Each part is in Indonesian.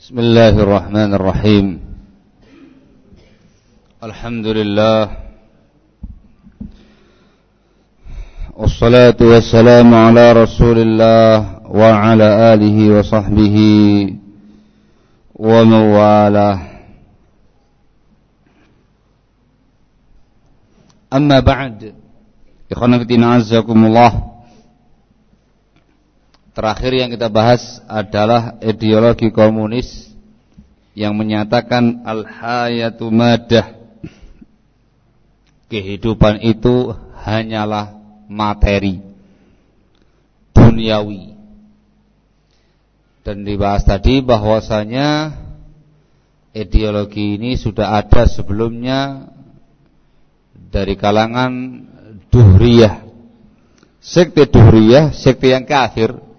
بسم الله الرحمن الرحيم. الحمد لله والصلاة والسلام على رسول الله وعلى آله وصحبه ومن والاه. أما بعد إخوانا في عزكم الله. Terakhir yang kita bahas adalah ideologi komunis yang menyatakan al-hayatu madah. Kehidupan itu hanyalah materi duniawi. Dan dibahas tadi bahwasanya ideologi ini sudah ada sebelumnya dari kalangan Duhriyah. Sekte Duhriyah, sekte yang kafir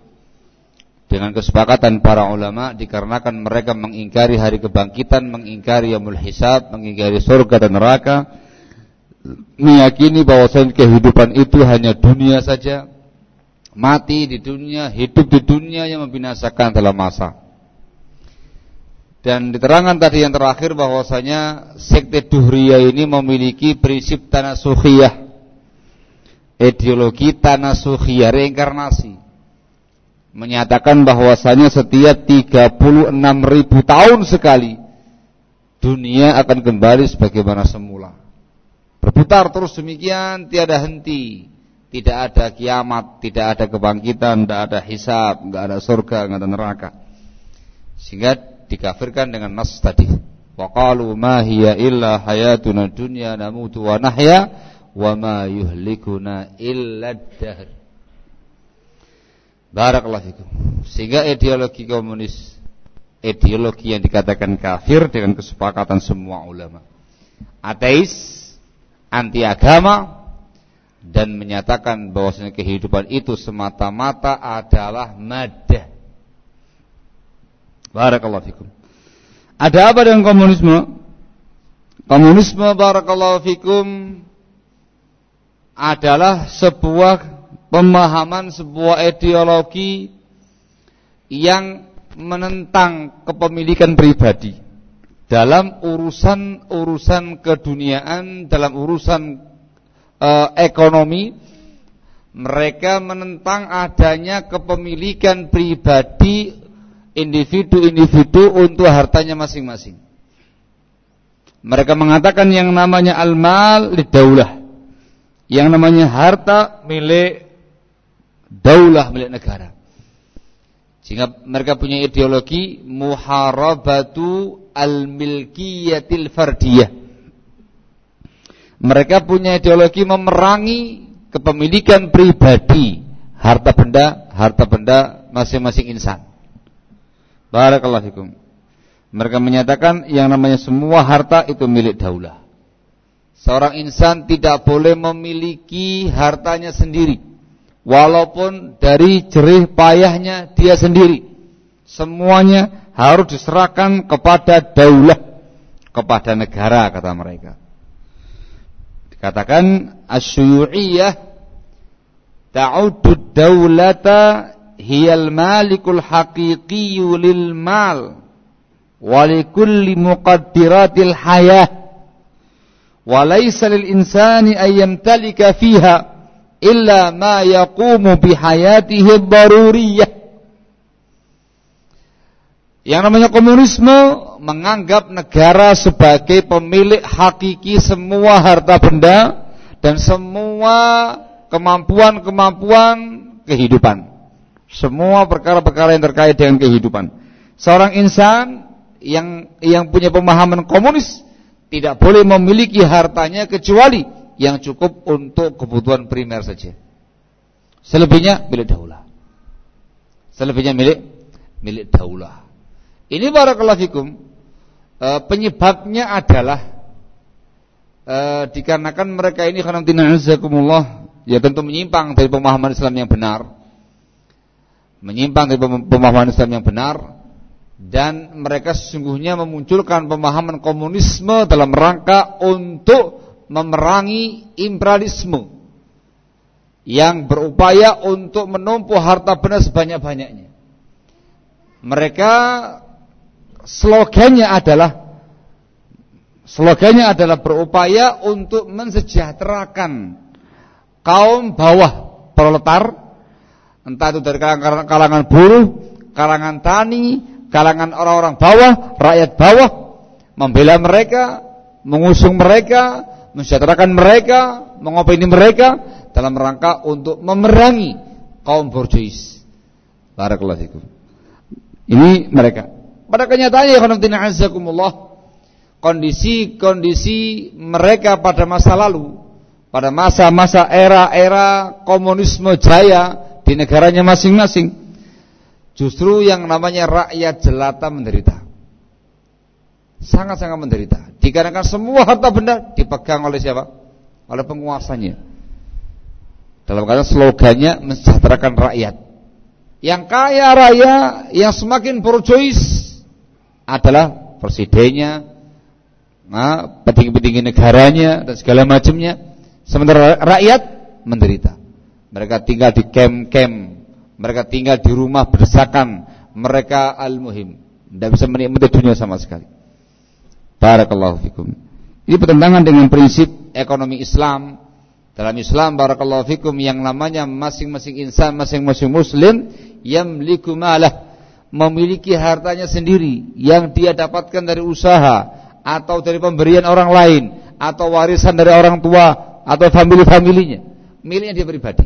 dengan kesepakatan para ulama dikarenakan mereka mengingkari hari kebangkitan, mengingkari yaumul hisab, mengingkari surga dan neraka, meyakini bahwa kehidupan itu hanya dunia saja, mati di dunia, hidup di dunia yang membinasakan dalam masa. Dan diterangkan tadi yang terakhir bahwasanya sekte Duhriyah ini memiliki prinsip tanasukhiyah, ideologi tanasukhiyah, reinkarnasi menyatakan bahwasanya setiap 36 ribu tahun sekali dunia akan kembali sebagaimana semula. Berputar terus demikian tiada henti. Tidak ada kiamat, tidak ada kebangkitan, tidak ada hisab, tidak ada surga, tidak ada neraka. Sehingga dikafirkan dengan nas tadi. Wa qalu ma hiya illa hayatuna dunya namutu wa nahya wa ma yuhlikuna illa dahr. Barakallahu fikum. Sehingga ideologi komunis ideologi yang dikatakan kafir dengan kesepakatan semua ulama. Ateis, anti agama dan menyatakan bahwasanya kehidupan itu semata-mata adalah madah. Barakallahu fikum. Ada apa dengan komunisme? Komunisme barakallahu fikum adalah sebuah pemahaman sebuah ideologi yang menentang kepemilikan pribadi dalam urusan-urusan keduniaan, dalam urusan e, ekonomi, mereka menentang adanya kepemilikan pribadi individu-individu untuk hartanya masing-masing. Mereka mengatakan yang namanya al-mal lidaulah. Yang namanya harta milik daulah milik negara. Sehingga mereka punya ideologi muharabatu al-milkiyatil fardiyah. Mereka punya ideologi memerangi kepemilikan pribadi harta benda harta benda masing-masing insan. Barakallahu fikum. Mereka menyatakan yang namanya semua harta itu milik daulah. Seorang insan tidak boleh memiliki hartanya sendiri walaupun dari jerih payahnya dia sendiri. Semuanya harus diserahkan kepada daulah, kepada negara kata mereka. Dikatakan asyuyu'iyah ta'udu daulata hiyal malikul haqiqiyyu lil mal wa likulli muqaddiratil hayah wa laysa lil insani ay yamtalika fiha illa ma yaqumu bihayatihi daruriyah. Yang namanya komunisme menganggap negara sebagai pemilik hakiki semua harta benda dan semua kemampuan-kemampuan kehidupan. Semua perkara-perkara yang terkait dengan kehidupan. Seorang insan yang yang punya pemahaman komunis tidak boleh memiliki hartanya kecuali yang cukup untuk kebutuhan primer saja. Selebihnya milik daulah. Selebihnya milik milik daulah. Ini barakallahu fikum e, penyebabnya adalah e, dikarenakan mereka ini karena azakumullah ya tentu menyimpang dari pemahaman Islam yang benar. Menyimpang dari pemahaman Islam yang benar dan mereka sesungguhnya memunculkan pemahaman komunisme dalam rangka untuk memerangi imperialisme yang berupaya untuk menumpuk harta benda sebanyak-banyaknya. Mereka slogannya adalah slogannya adalah berupaya untuk mensejahterakan kaum bawah proletar entah itu dari kalangan, kalangan buruh, kalangan tani, kalangan orang-orang bawah, rakyat bawah, membela mereka, mengusung mereka, mensejahterakan mereka, mengopini mereka dalam rangka untuk memerangi kaum borjuis. Barakallahu. Ini mereka. Pada kenyataannya ya kondisi-kondisi mereka pada masa lalu, pada masa-masa era-era komunisme jaya di negaranya masing-masing, justru yang namanya rakyat jelata menderita. Sangat-sangat menderita. Dikarenakan semua harta benda dipegang oleh siapa? Oleh penguasanya. Dalam kata slogannya mensejahterakan rakyat. Yang kaya raya, yang semakin berjois adalah presidennya, nah, petinggi-petinggi negaranya dan segala macamnya. Sementara rakyat menderita. Mereka tinggal di kem-kem, mereka tinggal di rumah berdesakan, mereka al-muhim, tidak bisa menikmati dunia sama sekali. Barakallahu fikum. Ini bertentangan dengan prinsip ekonomi Islam. Dalam Islam barakallahu fikum yang namanya masing-masing insan, masing-masing muslim yamliku malah memiliki hartanya sendiri yang dia dapatkan dari usaha atau dari pemberian orang lain atau warisan dari orang tua atau famili-familinya miliknya dia pribadi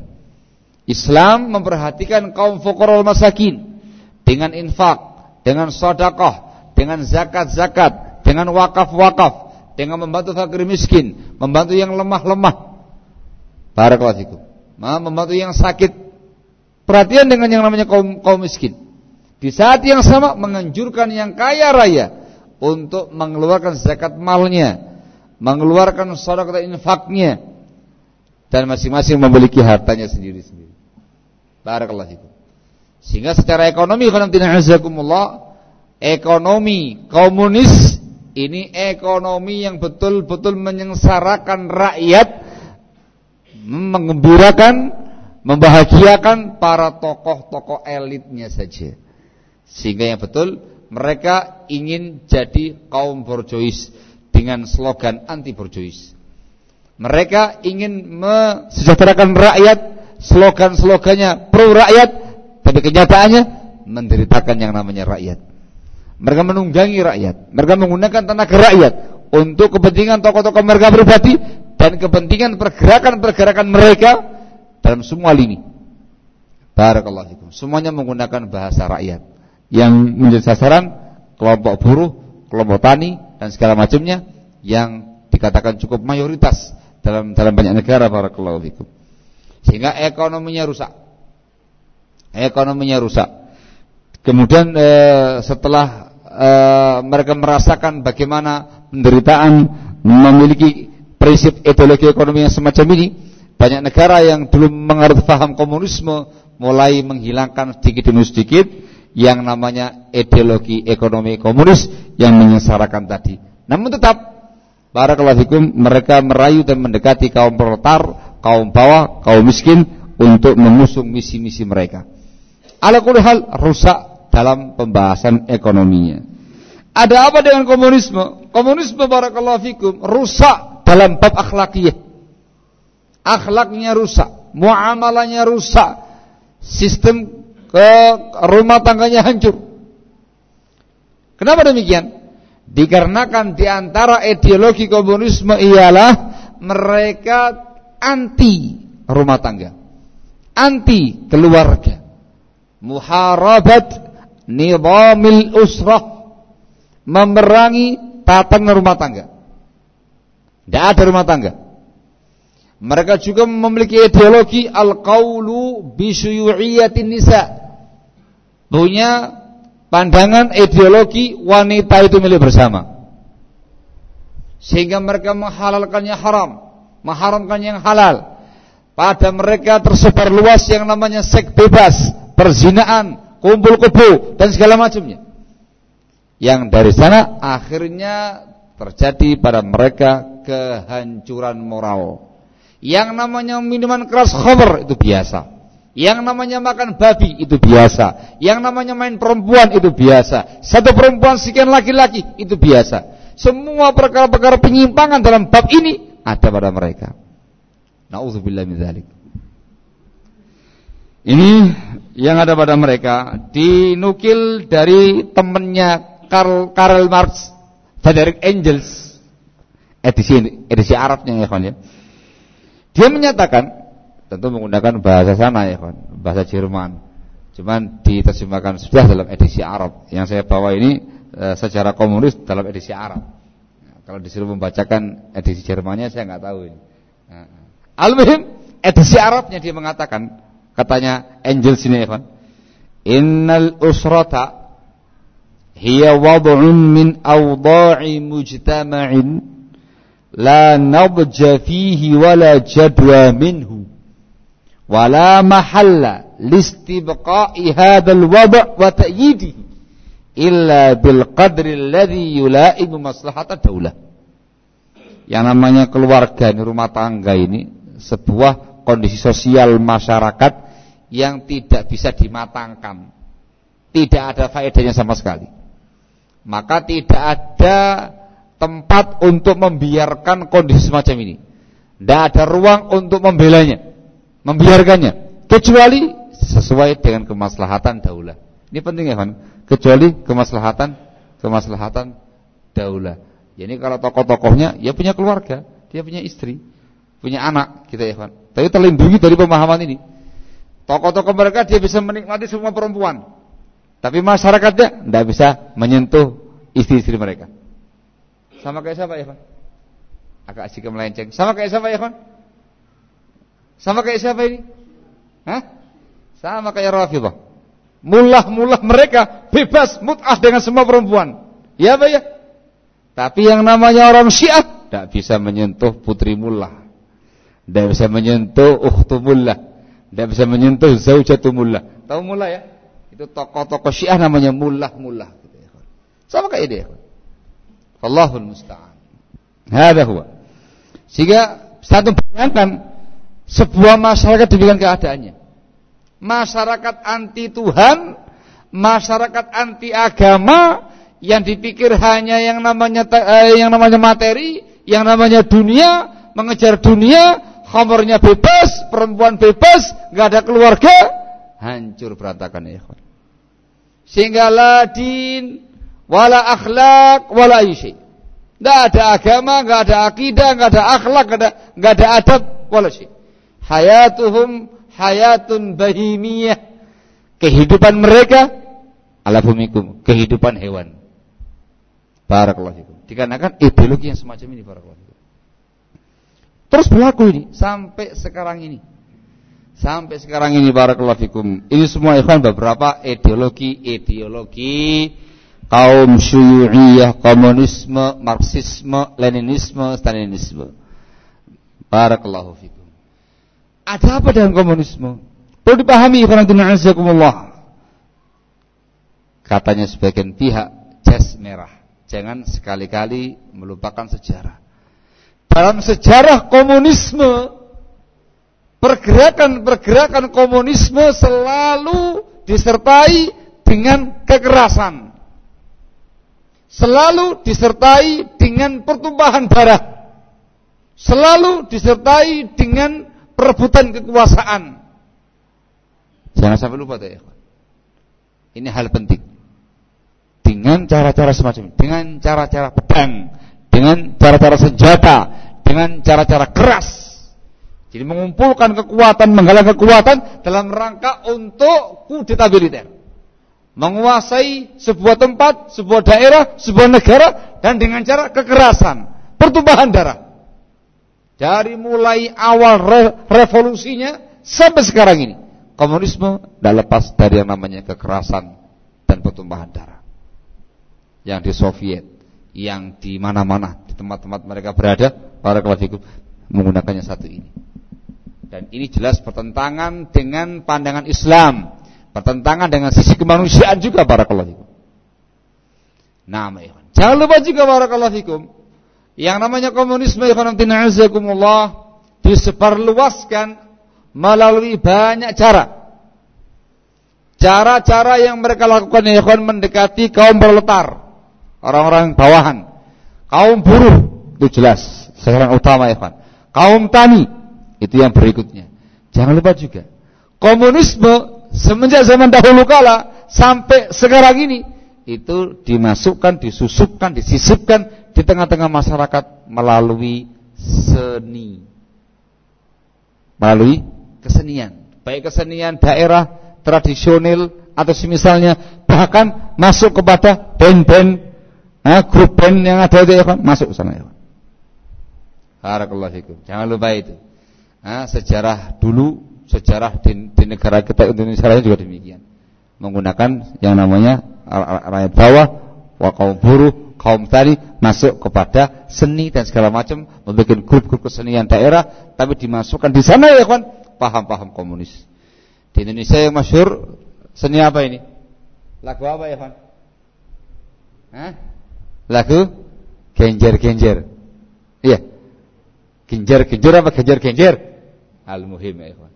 Islam memperhatikan kaum fuqara masakin dengan infak dengan sedekah dengan zakat-zakat dengan wakaf-wakaf dengan membantu fakir miskin membantu yang lemah-lemah barakallahu fikum membantu yang sakit perhatian dengan yang namanya kaum kaum miskin di saat yang sama menganjurkan yang kaya raya untuk mengeluarkan zakat malnya, mengeluarkan sedekah infaknya dan masing-masing memiliki hartanya sendiri-sendiri. Barakallahu fikum. Sehingga secara ekonomi ekonomi komunis ini ekonomi yang betul-betul menyengsarakan rakyat, mengembirakan, membahagiakan para tokoh-tokoh elitnya saja. Sehingga yang betul mereka ingin jadi kaum borjois dengan slogan anti borjois. Mereka ingin mesejahterakan rakyat, slogan-slogannya pro rakyat, tapi kenyataannya menderitakan yang namanya rakyat. Mereka menunggangi rakyat, mereka menggunakan tenaga rakyat untuk kepentingan tokoh-tokoh mereka pribadi dan kepentingan pergerakan-pergerakan mereka dalam semua lini. Barakallahu fikum. Semuanya menggunakan bahasa rakyat yang menjadi sasaran kelompok buruh, kelompok tani dan segala macamnya yang dikatakan cukup mayoritas dalam dalam banyak negara para fikum. Sehingga ekonominya rusak. Ekonominya rusak. Kemudian e, setelah e, mereka merasakan bagaimana penderitaan memiliki prinsip ideologi ekonomi yang semacam ini, banyak negara yang belum mengerti paham komunisme mulai menghilangkan sedikit demi sedikit yang namanya ideologi ekonomi komunis yang menyengsarakan tadi. Namun tetap para fikum mereka merayu dan mendekati kaum proletar, kaum bawah, kaum miskin untuk mengusung misi-misi mereka. Ala hal rusak dalam pembahasan ekonominya. Ada apa dengan komunisme? Komunisme barakallahu fikum rusak dalam bab akhlakiyah. Akhlaknya rusak, muamalahnya rusak, sistem ke rumah tangganya hancur. Kenapa demikian? Dikarenakan di antara ideologi komunisme ialah mereka anti rumah tangga, anti keluarga, muharabat nizamil usrah, memerangi tatanan rumah tangga. Tidak ada rumah tangga. Mereka juga memiliki ideologi al-qawlu bisyuyu'iyatin nisa' punya pandangan ideologi wanita itu milik bersama. Sehingga mereka menghalalkannya haram, mengharamkan yang halal. Pada mereka tersebar luas yang namanya seks bebas, perzinaan, kumpul kubu dan segala macamnya. Yang dari sana akhirnya terjadi pada mereka kehancuran moral. Yang namanya minuman keras khamr itu biasa. Yang namanya makan babi itu biasa. Yang namanya main perempuan itu biasa. Satu perempuan sekian laki-laki itu biasa. Semua perkara-perkara penyimpangan dalam bab ini ada pada mereka. Nauzubillah min dzalik. Ini yang ada pada mereka dinukil dari temannya Karl Karl Marx Frederick Engels edisi edisi Arabnya ya kawan ya. Dia menyatakan tentu menggunakan bahasa sana ya kawan, bahasa Jerman. Cuman diterjemahkan sudah dalam edisi Arab. Yang saya bawa ini e, secara komunis dalam edisi Arab. Nah, kalau disuruh membacakan edisi Jermannya saya nggak tahu ini. Nah, Al-Muhim edisi Arabnya dia mengatakan katanya Angel sini ya Innal usrata hiya wad'un min awda'i mujtama'in la nabja fihi wala jadwa minhu wala mahalla listibqa'i hadzal wad' wa ta'yidihi illa bil qadri alladhi yula'imu maslahat daulah. Yang namanya keluarga ini rumah tangga ini sebuah kondisi sosial masyarakat yang tidak bisa dimatangkan. Tidak ada faedahnya sama sekali. Maka tidak ada tempat untuk membiarkan kondisi semacam ini. Tidak ada ruang untuk membelanya, membiarkannya, kecuali sesuai dengan kemaslahatan daulah. Ini penting ya, kan? Kecuali kemaslahatan kemaslahatan daulah. Jadi kalau tokoh-tokohnya ya punya keluarga, dia punya istri, punya anak kita ya kan. Tapi terlindungi dari pemahaman ini. Tokoh-tokoh mereka dia bisa menikmati semua perempuan. Tapi masyarakatnya tidak bisa menyentuh istri-istri mereka. Sama kayak siapa ya kan? Agak asik melenceng. Sama kayak siapa ya kan? Sama kayak siapa ini? Hah? Sama kayak Rafidah. Mulah-mulah mereka bebas mut'ah dengan semua perempuan. Ya apa ya? Tapi yang namanya orang Syiah tidak bisa menyentuh putri mullah. Tidak bisa menyentuh ukhtumullah. Tidak bisa menyentuh zaujatumullah. Tahu mullah ya? Itu tokoh-tokoh syiah namanya mullah-mullah. Gitu ya. Sama kayak dia. Allahul musta'an. Hada huwa. Sehingga satu bayangkan sebuah masyarakat demikian keadaannya. Masyarakat anti Tuhan, masyarakat anti agama yang dipikir hanya yang namanya eh, yang namanya materi, yang namanya dunia, mengejar dunia, khamrnya bebas, perempuan bebas, nggak ada keluarga, hancur berantakan ya ikhwan. Sehingga la din, wala akhlak, wala isi. Nggak ada agama, nggak ada akidah, nggak ada akhlak, nggak ada nggak ada adab, wala syi. Hayatuhum hayatun bahimiyah. Kehidupan mereka ala bumikum, kehidupan hewan. Barakallahu fikum. Dikarenakan ideologi yang semacam ini barakallahu Terus berlaku ini sampai sekarang ini. Sampai sekarang ini barakallahu fikum. Ini semua ikhwan beberapa ideologi-ideologi kaum syuyu'iyah, komunisme, marxisme, leninisme, stalinisme. Barakallahu fikum. Ada apa dengan komunisme? Perlu dipahami ikhwan. Katanya sebagian pihak jas merah. Jangan sekali-kali melupakan sejarah dalam sejarah komunisme pergerakan-pergerakan komunisme selalu disertai dengan kekerasan. Selalu disertai dengan pertumpahan darah. Selalu disertai dengan perebutan kekuasaan. Jangan sampai lupa ya. Ini hal penting. Dengan cara-cara semacam ini, dengan cara-cara pedang, dengan cara-cara senjata, dengan cara-cara keras. Jadi mengumpulkan kekuatan, menggalang kekuatan dalam rangka untuk kudeta militer. Menguasai sebuah tempat, sebuah daerah, sebuah negara dan dengan cara kekerasan, pertumpahan darah. Dari mulai awal re revolusinya sampai sekarang ini, komunisme tidak lepas dari yang namanya kekerasan dan pertumpahan darah. Yang di Soviet, yang di mana-mana di tempat-tempat mereka berada para kelafikum menggunakannya satu ini. Dan ini jelas pertentangan dengan pandangan Islam, pertentangan dengan sisi kemanusiaan juga para kelafikum. Nah, jangan lupa juga para kelafikum yang namanya komunisme ikhwan disebarluaskan melalui banyak cara. Cara-cara yang mereka lakukan ikhwan mendekati kaum proletar, orang-orang bawahan, kaum buruh itu jelas sasaran utama ikhwan. Kaum tani itu yang berikutnya. Jangan lupa juga komunisme semenjak zaman dahulu kala sampai sekarang ini itu dimasukkan, disusupkan, disisipkan di tengah-tengah masyarakat melalui seni. Melalui kesenian. Baik kesenian daerah tradisional atau semisalnya bahkan masuk kepada band-band nah, grup band yang ada di ya, masuk ke sana ya. Barakallahu fikum. Jangan lupa itu. Nah, sejarah dulu, sejarah di, di negara kita Indonesia juga demikian. Menggunakan yang namanya rakyat bawah, wa kaum buruh, kaum tani masuk kepada seni dan segala macam, membuat grup-grup kesenian daerah, tapi dimasukkan di sana ya kawan, paham-paham komunis. Di Indonesia yang masyhur seni apa ini? Lagu apa ya kawan? Hah? Lagu genjer-genjer. Iya. Genjer-genjer apa genjer-genjer? Al-muhim ya kawan.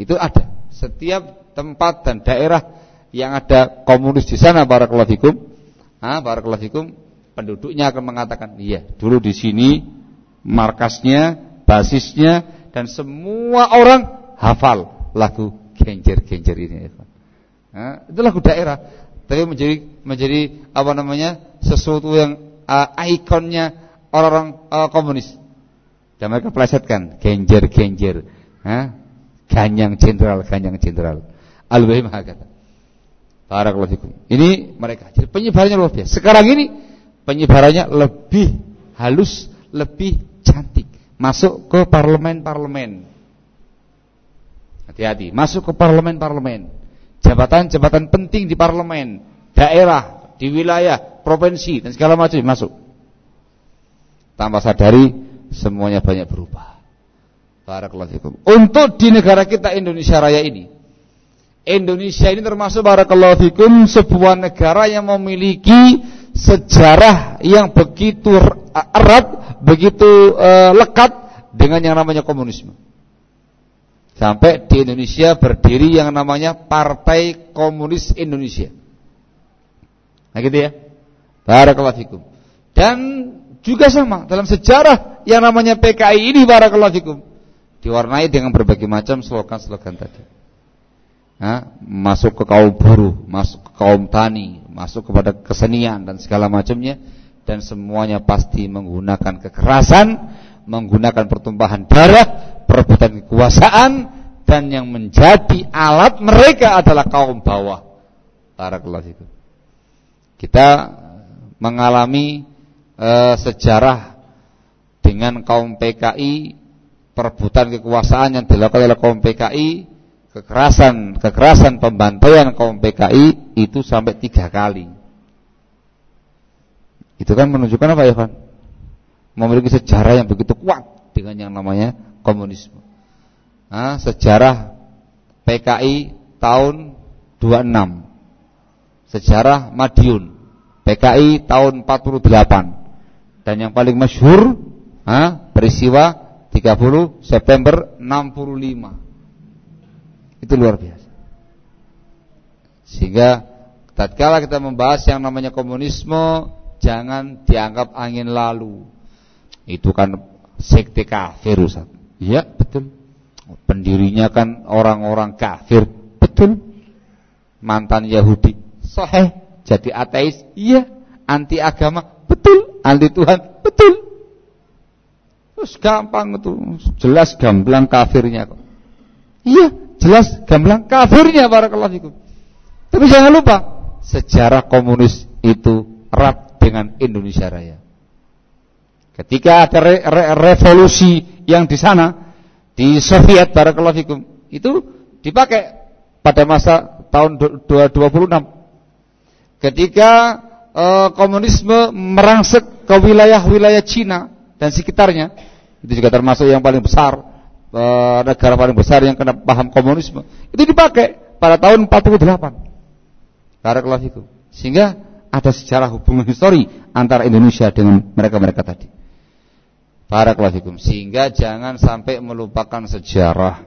Itu ada. Setiap tempat dan daerah yang ada komunis di sana barakallahu fikum ah barakallahu penduduknya akan mengatakan iya dulu di sini markasnya basisnya dan semua orang hafal lagu genjer-genjer ini nah, itu lagu daerah tapi menjadi menjadi apa namanya sesuatu yang uh, ikonnya orang-orang uh, komunis dan mereka plesetkan genjer-genjer ah, ganyang jenderal ganyang jenderal al-wahim hakata fikum. Ini mereka. Jadi penyebarannya luar biasa. Sekarang ini penyebarannya lebih halus, lebih cantik. Masuk ke parlemen-parlemen. Hati-hati, masuk ke parlemen-parlemen. Jabatan-jabatan penting di parlemen, daerah, di wilayah, provinsi dan segala macam masuk. Tanpa sadari semuanya banyak berubah. Barakallahu. Untuk di negara kita Indonesia Raya ini Indonesia ini termasuk barakallahu sebuah negara yang memiliki sejarah yang begitu erat, begitu uh, lekat dengan yang namanya komunisme. Sampai di Indonesia berdiri yang namanya Partai Komunis Indonesia. Nah gitu ya. Barakallahu. Dan juga sama dalam sejarah yang namanya PKI ini barakallahu fikum diwarnai dengan berbagai macam slogan-slogan tadi ha, masuk ke kaum buruh, masuk ke kaum tani, masuk kepada kesenian dan segala macamnya dan semuanya pasti menggunakan kekerasan, menggunakan pertumpahan darah, perebutan kekuasaan dan yang menjadi alat mereka adalah kaum bawah. Barakallahu itu. Kita mengalami e, sejarah dengan kaum PKI perebutan kekuasaan yang dilakukan oleh kaum PKI kekerasan kekerasan pembantaian kaum PKI itu sampai tiga kali. Itu kan menunjukkan apa ya kan? Memiliki sejarah yang begitu kuat dengan yang namanya komunisme. Nah, sejarah PKI tahun 26. Sejarah Madiun PKI tahun 48. Dan yang paling masyhur ah, peristiwa 30 September 65 itu luar biasa. Sehingga tatkala kita membahas yang namanya komunisme jangan dianggap angin lalu. Itu kan sekte kafir Ustaz. Iya, betul. Pendirinya kan orang-orang kafir. Betul. Mantan Yahudi. Soheh. Jadi ateis. Iya. Anti agama. Betul. Anti Tuhan. Betul. Terus gampang itu. Jelas gamblang kafirnya kok. Iya, jelas gamblang kafirnya barakallahu fikum. Tapi jangan lupa, sejarah komunis itu erat dengan Indonesia Raya. Ketika ada re re revolusi yang di sana di Soviet barakallahu fikum, itu dipakai pada masa tahun 2026. Ketika e, komunisme merangsek ke wilayah-wilayah Cina dan sekitarnya, itu juga termasuk yang paling besar Eh, negara paling besar yang kena paham komunisme itu dipakai pada tahun 48 Barakallahu fikum. Sehingga ada sejarah hubungan histori antara Indonesia dengan mereka-mereka tadi. Barakallahu. Sehingga jangan sampai melupakan sejarah.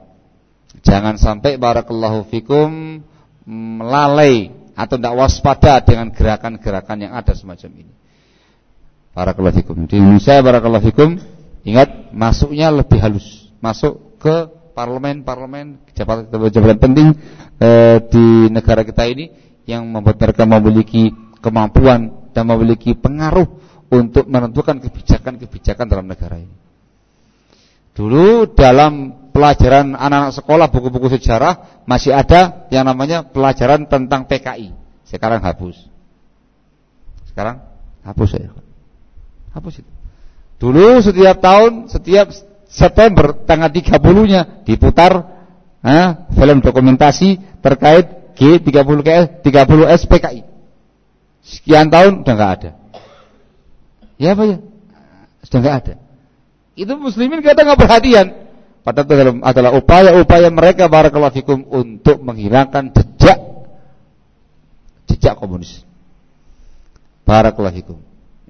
Jangan sampai barakallahu fikum melalai atau tidak waspada dengan gerakan-gerakan yang ada semacam ini. Barakallahu fikum. Di Indonesia barakallahu fikum ingat masuknya lebih halus. Masuk ke parlemen-parlemen jabatan-jabatan penting e, di negara kita ini yang membuat mereka memiliki kemampuan dan memiliki pengaruh untuk menentukan kebijakan-kebijakan dalam negara ini. Dulu dalam pelajaran anak-anak sekolah buku-buku sejarah masih ada yang namanya pelajaran tentang PKI. Sekarang hapus. Sekarang hapus ya. Hapus itu. Dulu setiap tahun, setiap September tanggal 30-nya diputar eh, film dokumentasi terkait G30 30 SPKI. Sekian tahun udah nggak ada. Ya apa ya? Sudah nggak ada. Itu muslimin kita nggak perhatian. Padahal itu adalah upaya-upaya mereka barakallahu fikum untuk menghilangkan jejak jejak komunis. Barakallahu fikum.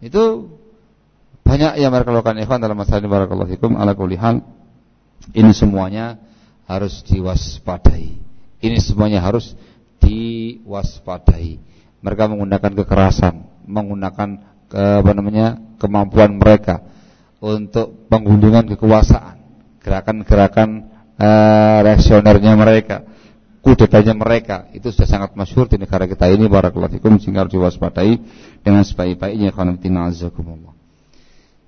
Itu banyak yang mereka lakukan ikhwan dalam masalah ini barakallahu fikum ala kulli hal. Ini semuanya harus diwaspadai. Ini semuanya harus diwaspadai. Mereka menggunakan kekerasan, menggunakan apa namanya kemampuan mereka untuk penggundungan kekuasaan gerakan-gerakan uh, reaksionernya mereka, kudetanya mereka itu sudah sangat masyhur di negara kita ini barakallahu sehingga harus diwaspadai dengan sebaik-baiknya khanatina azakumullah.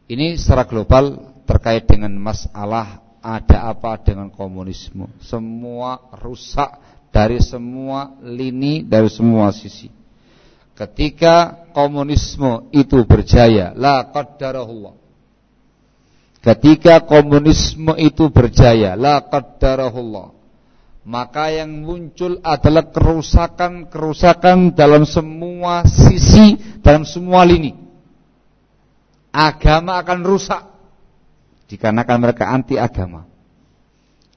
Ini secara global terkait dengan masalah ada apa dengan komunisme. Semua rusak dari semua lini, dari semua sisi. Ketika komunisme itu berjaya, la qaddarahullah Ketika komunisme itu berjaya, la qaddarahullah. Maka yang muncul adalah kerusakan-kerusakan dalam semua sisi, dalam semua lini. Agama akan rusak dikarenakan mereka anti agama.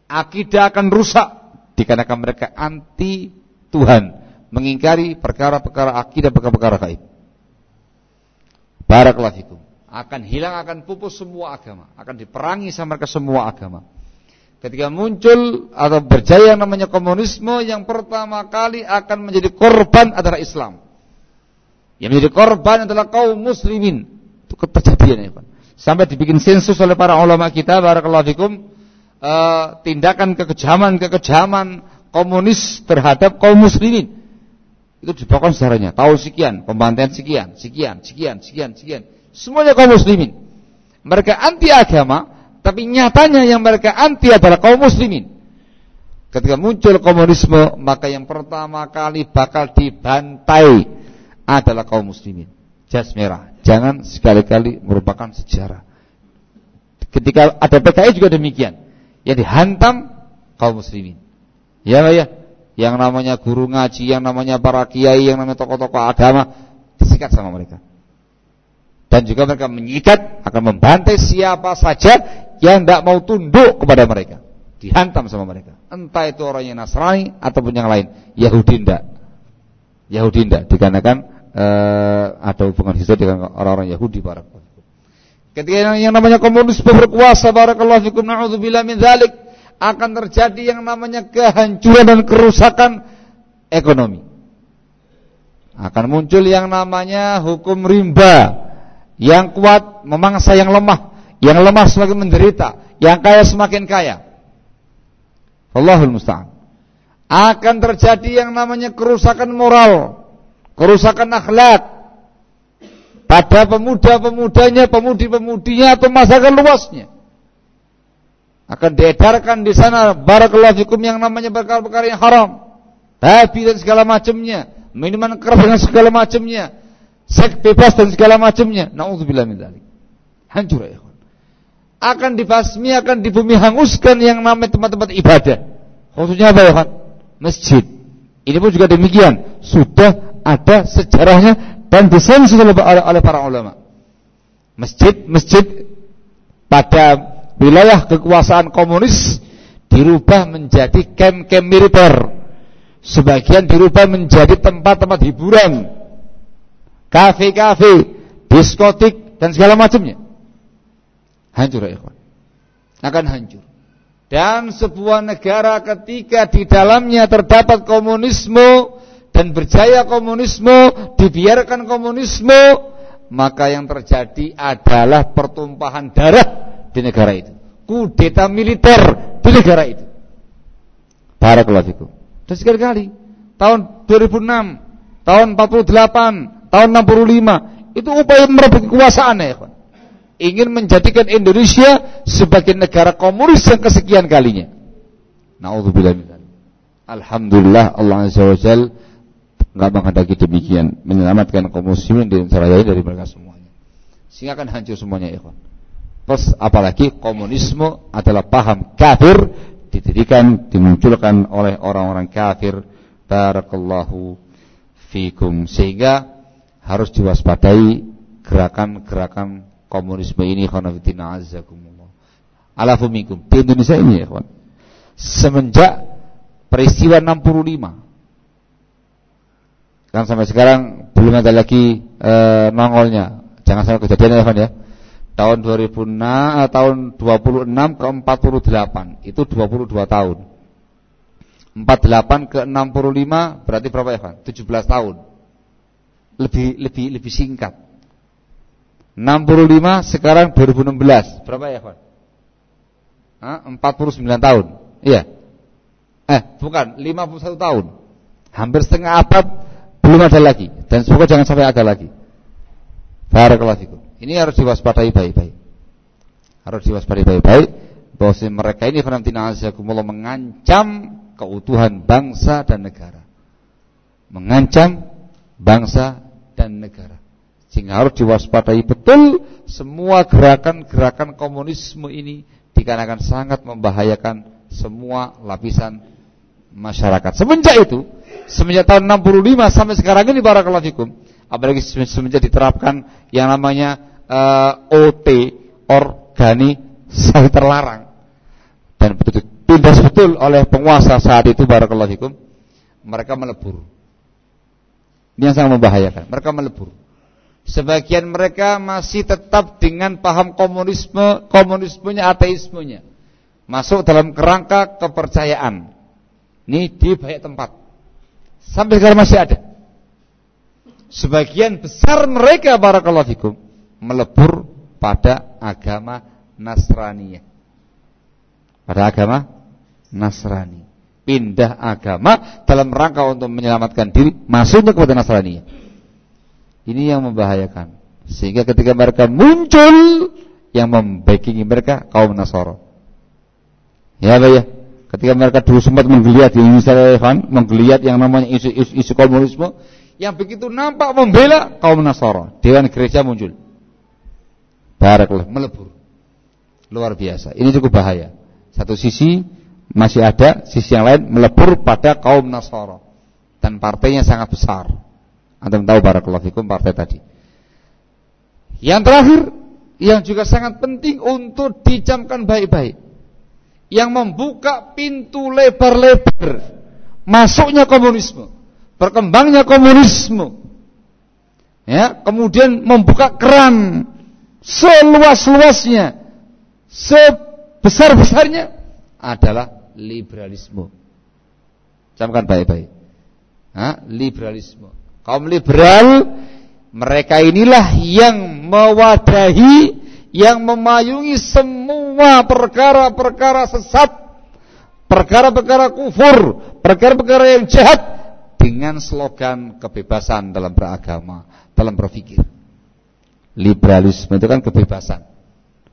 Akidah akan rusak dikarenakan mereka anti Tuhan, mengingkari perkara-perkara akidah, perkara-perkara gaib. Fikum. Akan hilang akan pupus semua agama. Akan diperangi sama mereka semua agama. Ketika muncul atau berjaya yang namanya komunisme yang pertama kali akan menjadi korban adalah Islam. Yang menjadi korban adalah kaum muslimin. Itu terjadian ya sampai dibikin sensus oleh para ulama kita barakallahu fikum uh, tindakan kekejaman-kekejaman komunis terhadap kaum muslimin itu dibawakan sejarahnya tahun sekian pembantaian sekian sekian sekian sekian sekian Semuanya kaum muslimin. Mereka anti agama, tapi nyatanya yang mereka anti adalah kaum muslimin. Ketika muncul komunisme, maka yang pertama kali bakal dibantai adalah kaum muslimin. Jas merah. Jangan sekali-kali merupakan sejarah. Ketika ada PKI juga demikian. Yang dihantam kaum muslimin. Ya ya. Yang namanya guru ngaji, yang namanya para kiai, yang namanya tokoh-tokoh agama disikat sama mereka. Dan juga mereka menyikat akan membantai siapa saja yang tidak mau tunduk kepada mereka. Dihantam sama mereka. Entah itu orang yang Nasrani ataupun yang lain. Yahudi tidak Yahudi tidak dikarenakan uh, ada hubungan histori dengan orang-orang Yahudi para ketika yang, namanya komunis berkuasa barakallahu fikum na'udzubillah min dzalik akan terjadi yang namanya kehancuran dan kerusakan ekonomi akan muncul yang namanya hukum rimba yang kuat memangsa yang lemah, yang lemah semakin menderita, yang kaya semakin kaya. Allahul musta'an. Akan terjadi yang namanya kerusakan moral, kerusakan akhlak pada pemuda-pemudanya, pemudi-pemudinya atau masyarakat luasnya. Akan diedarkan di sana barakallahu fikum yang namanya perkara-perkara yang haram, babi dan segala macamnya, minuman keras dan segala macamnya, seks bebas dan segala macamnya. Nauzubillah min dzalik. Hancur ya. Akan dibasmi, akan di hanguskan yang namanya tempat-tempat ibadah. Khususnya apa ya, kan? Masjid. Ini pun juga demikian. Sudah ada sejarahnya dan disensus oleh, oleh para ulama. Masjid-masjid pada wilayah kekuasaan komunis dirubah menjadi kem-kem militer. Sebagian dirubah menjadi tempat-tempat hiburan kafe-kafe, diskotik dan segala macamnya. Hancur ya. Akan hancur. Dan sebuah negara ketika di dalamnya terdapat komunisme dan berjaya komunisme, dibiarkan komunisme, maka yang terjadi adalah pertumpahan darah di negara itu. Kudeta militer di negara itu. Barakallahu fikum. Dan sekali-kali tahun 2006, tahun 48, tahun 65 itu upaya merebut kekuasaan ya, ingin menjadikan Indonesia sebagai negara komunis yang kesekian kalinya. Nauzubillah Alhamdulillah Allah Azza wa Jal enggak menghendaki demikian, menyelamatkan kaum muslimin dari mereka semuanya. Sehingga akan hancur semuanya ikhwan. Plus apalagi komunisme adalah paham kafir didirikan dimunculkan oleh orang-orang kafir. Barakallahu fikum sehingga harus diwaspadai gerakan-gerakan komunisme ini khonafidina azzakumullah. Alafumikum. Di Indonesia ini ya kawan. Semenjak peristiwa 65. Kan sampai sekarang belum ada lagi e, nongolnya. Jangan sampai kejadian ya kawan ya. Tahun 2006 eh, tahun 26 ke 48 itu 22 tahun. 48 ke 65 berarti berapa ya kawan? 17 tahun. Lebih lebih lebih singkat 65 sekarang 2016. Berapa ya, Pak? Hah? 49 tahun. Iya. Eh, bukan, 51 tahun. Hampir setengah abad belum ada lagi dan semoga jangan sampai ada lagi. Barakallahu Ini harus diwaspadai baik-baik. Harus diwaspadai baik-baik bahwa mereka ini Allah mengancam keutuhan bangsa dan negara. Mengancam bangsa dan negara. Sehingga harus diwaspadai betul semua gerakan-gerakan komunisme ini dikarenakan sangat membahayakan semua lapisan masyarakat. Semenjak itu, semenjak tahun 65 sampai sekarang ini barakallahu fikum, apalagi semenjak diterapkan yang namanya uh, eh, OT, organisasi terlarang dan betul tindas betul oleh penguasa saat itu barakallahu fikum, mereka melebur. Ini yang sangat membahayakan. Mereka melebur. Sebagian mereka masih tetap dengan paham komunisme, komunismenya, ateismenya. Masuk dalam kerangka kepercayaan. Ini di banyak tempat. Sampai sekarang masih ada. Sebagian besar mereka barakallahu fikum melebur pada agama Nasrani. Pada agama Nasrani. Pindah agama dalam rangka untuk menyelamatkan diri masuknya kepada Nasrani. Ini yang membahayakan. Sehingga ketika mereka muncul yang membackingi mereka kaum Nasoro. Ya, Pak ya. Ketika mereka dulu sempat menggeliat di Indonesia menggeliat yang namanya isu, isu, isu komunisme, yang begitu nampak membela kaum Nasoro. Dewan gereja muncul. Barakallah, melebur. Luar biasa. Ini cukup bahaya. Satu sisi masih ada, sisi yang lain melebur pada kaum Nasoro. Dan partainya sangat besar. Anda tahu barakallahu fikum partai tadi. Yang terakhir yang juga sangat penting untuk dicamkan baik-baik. Yang membuka pintu lebar-lebar masuknya komunisme, berkembangnya komunisme. Ya, kemudian membuka keran seluas-luasnya, sebesar-besarnya adalah liberalisme. Camkan baik-baik. liberalisme. Kaum liberal mereka inilah yang mewadahi yang memayungi semua perkara-perkara sesat, perkara-perkara kufur, perkara-perkara yang jahat dengan slogan kebebasan dalam beragama, dalam berpikir. Liberalisme itu kan kebebasan.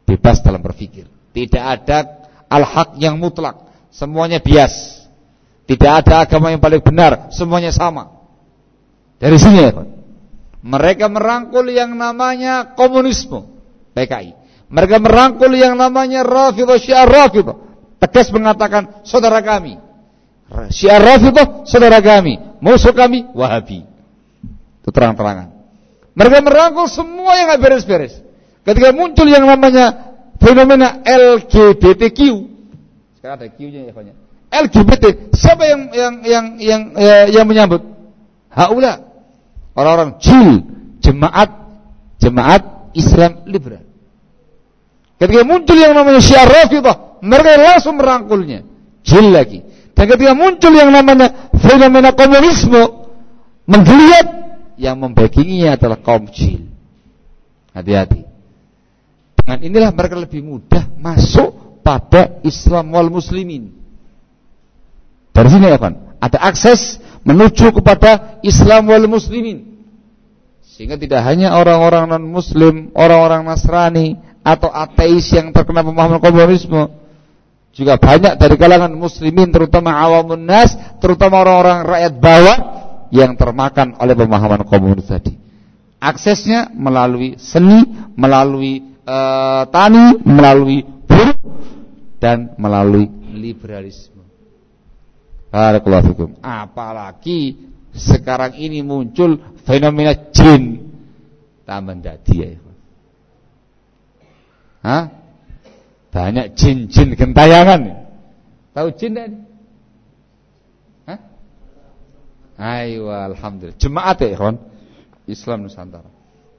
Bebas dalam berpikir. Tidak ada al-haq yang mutlak. Semuanya bias. Tidak ada agama yang paling benar. Semuanya sama. Dari sini ya. Mereka merangkul yang namanya komunisme, PKI. Mereka merangkul yang namanya Rafidah Syiar Rafidah. Tegas mengatakan saudara kami. Syiar Rafidah saudara kami. Musuh kami Wahabi. Itu terang-terangan. Mereka merangkul semua yang nggak beres-beres. Ketika muncul yang namanya fenomena LGBTQ. Sekarang ada Q-nya ya, Pak. LGBT. Siapa yang yang yang yang, yang, yang menyambut? Haula orang-orang jil jemaat jemaat Islam liberal. Ketika muncul yang namanya Syiah Rafidah, mereka langsung merangkulnya. Jil lagi. Dan ketika muncul yang namanya fenomena komunisme, menggeliat yang membackinginya adalah kaum jil. Hati-hati. Dengan inilah mereka lebih mudah masuk pada Islam wal muslimin. Dari sini ya kan, ada akses menuju kepada Islam wal muslimin. Sehingga tidak hanya orang-orang non muslim, orang-orang Nasrani atau ateis yang terkena pemahaman komunisme, juga banyak dari kalangan muslimin terutama awamun nas, terutama orang-orang rakyat bawah yang termakan oleh pemahaman komunis tadi. Aksesnya melalui seni, melalui uh, tani, melalui buruh dan melalui liberalisme. Barakallahu Apalagi sekarang ini muncul fenomena jin tak mendadi ya. Hah? Banyak jin-jin gentayangan. Tahu jin kan? Hah? Ayo alhamdulillah. Jemaat ya, kawan. Islam Nusantara.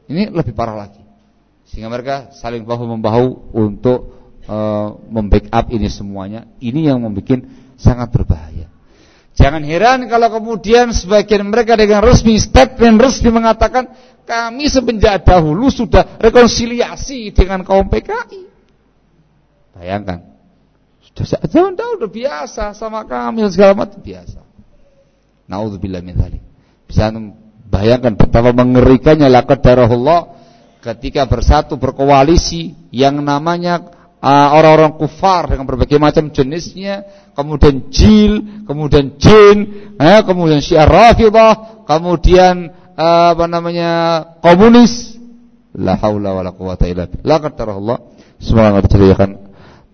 Ini lebih parah lagi. Sehingga mereka saling bahu membahu untuk uh, membackup ini semuanya. Ini yang membuat sangat berbahaya. Jangan heran kalau kemudian sebagian mereka dengan resmi statement resmi mengatakan kami semenjak dahulu sudah rekonsiliasi dengan kaum PKI. Bayangkan. Sudah zaman dahulu udah biasa sama kami segala macam biasa. Nauzubillah min dzalik. Bisa bayangkan betapa mengerikannya laqad darahullah ketika bersatu berkoalisi yang namanya orang-orang uh, kufar dengan berbagai macam jenisnya, kemudian jil, kemudian jin, eh, kemudian syiar rafidah, kemudian uh, apa namanya komunis. La haula wala quwata illa billah. Allah. Semoga terjadi akan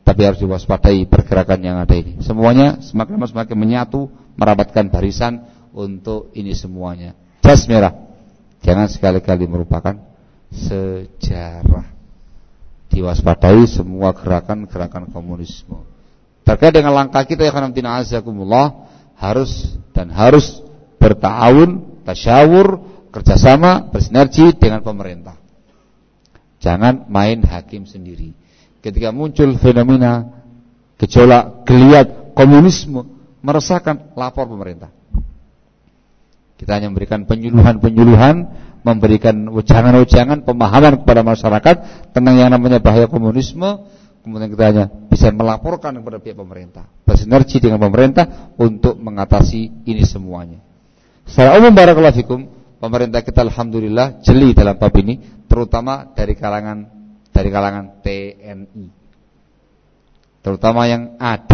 tapi harus diwaspadai pergerakan yang ada ini. Semuanya semakin lama semakin menyatu, merapatkan barisan untuk ini semuanya. Jas merah. Jangan sekali-kali merupakan sejarah diwaspadai semua gerakan-gerakan komunisme. Terkait dengan langkah kita yang kanamtina azakumullah harus dan harus bertahun, tasyawur, kerjasama, bersinergi dengan pemerintah. Jangan main hakim sendiri. Ketika muncul fenomena gejolak, geliat, komunisme, meresahkan lapor pemerintah. Kita hanya memberikan penyuluhan-penyuluhan memberikan ujangan-ujangan pemahaman kepada masyarakat tentang yang namanya bahaya komunisme kemudian kita hanya bisa melaporkan kepada pihak pemerintah bersinergi dengan pemerintah untuk mengatasi ini semuanya secara umum barakallahu fikum pemerintah kita alhamdulillah jeli dalam bab ini terutama dari kalangan dari kalangan TNI terutama yang AD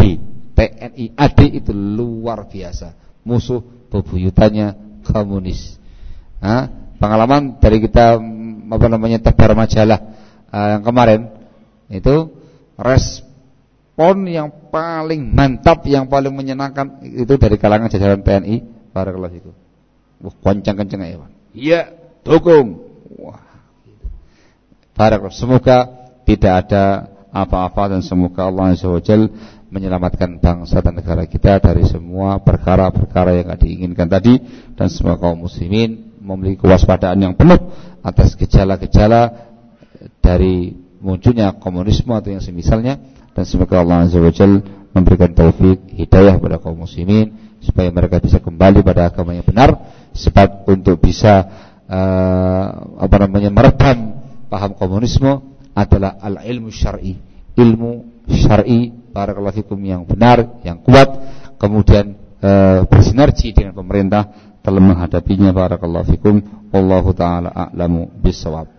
TNI AD itu luar biasa musuh bebuyutannya komunis Hah? pengalaman dari kita apa namanya tebar majalah uh, yang kemarin itu respon yang paling mantap yang paling menyenangkan itu dari kalangan jajaran TNI para kelas itu. Wah, kencang-kencang ya, Iya, dukung. Wah. Barakallah. Semoga tidak ada apa-apa dan semoga Allah SWT menyelamatkan bangsa dan negara kita dari semua perkara-perkara yang tidak diinginkan tadi dan semua kaum muslimin memiliki kewaspadaan yang penuh atas gejala-gejala dari munculnya komunisme atau yang semisalnya dan semoga Allah Azza wa memberikan taufik hidayah kepada kaum muslimin supaya mereka bisa kembali pada agama yang benar sebab untuk bisa uh, apa namanya meredam paham komunisme adalah al ilmu syar'i. Ilmu syar'i para fikum yang benar yang kuat. Kemudian uh, bersinergi dengan pemerintah dalam menghadapinya barakallahu fikum. Wallahu taala a'lamu bisawab